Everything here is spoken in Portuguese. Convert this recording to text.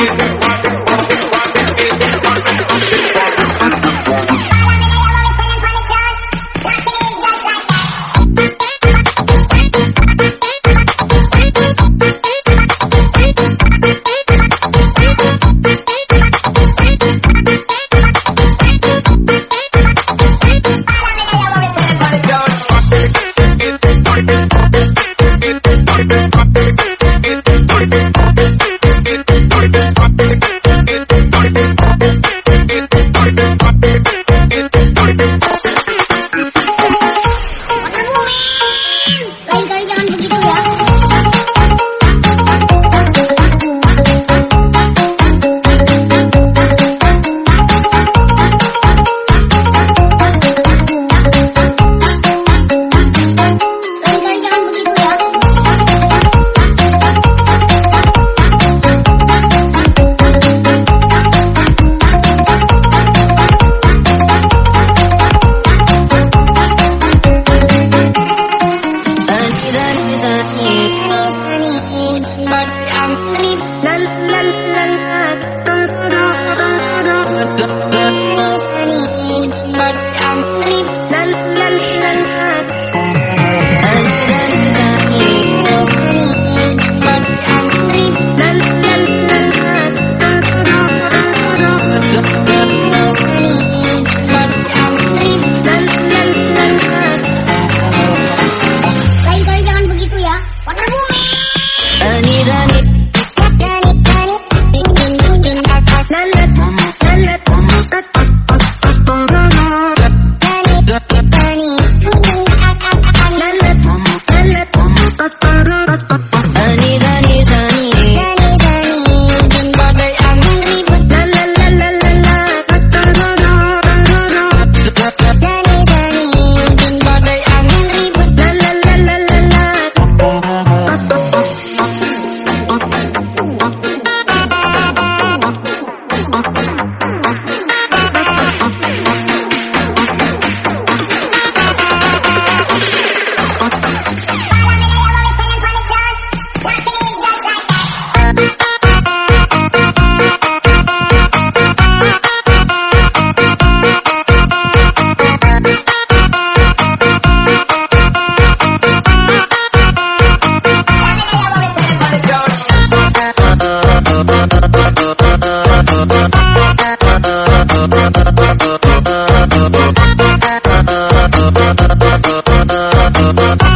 Thank you. Rim, la la la la. Bye.